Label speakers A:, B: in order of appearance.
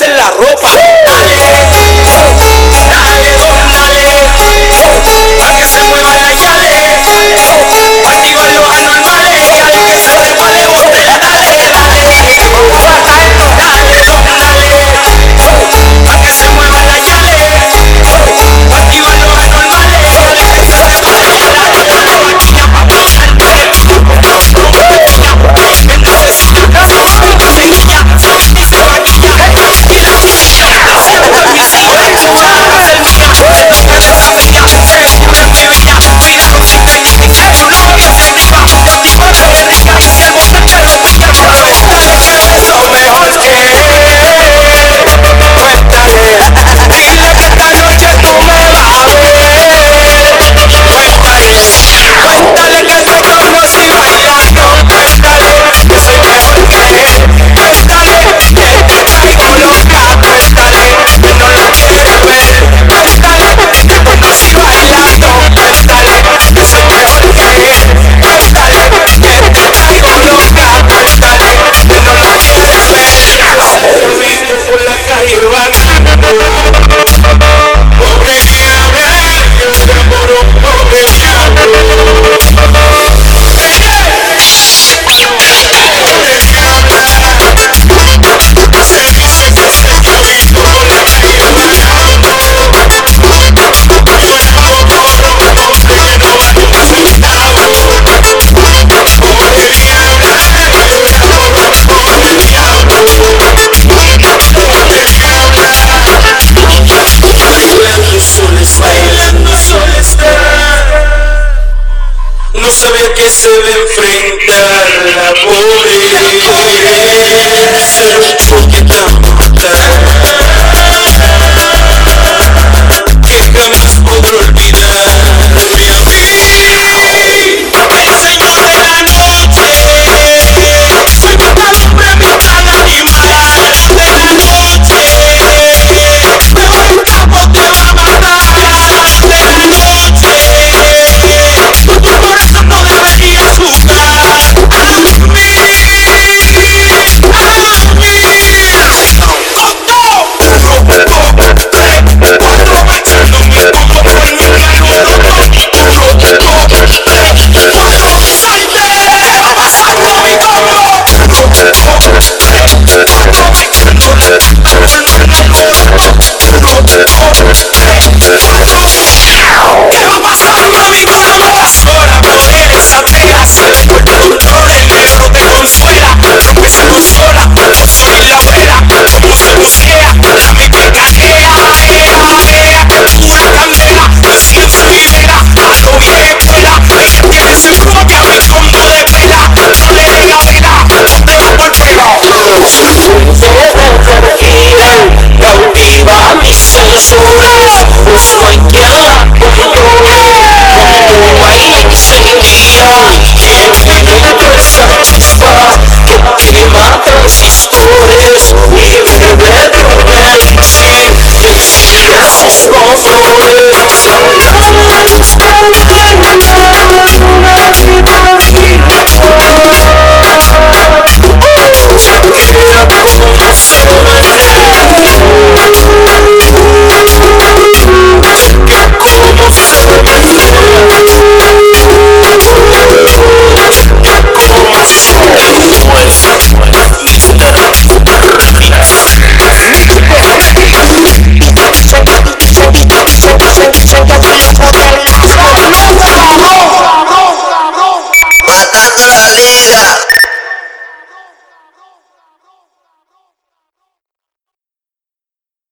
A: en la ropa. sabe que se va a enfrentar la pobreza.
B: Valeu!